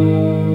Música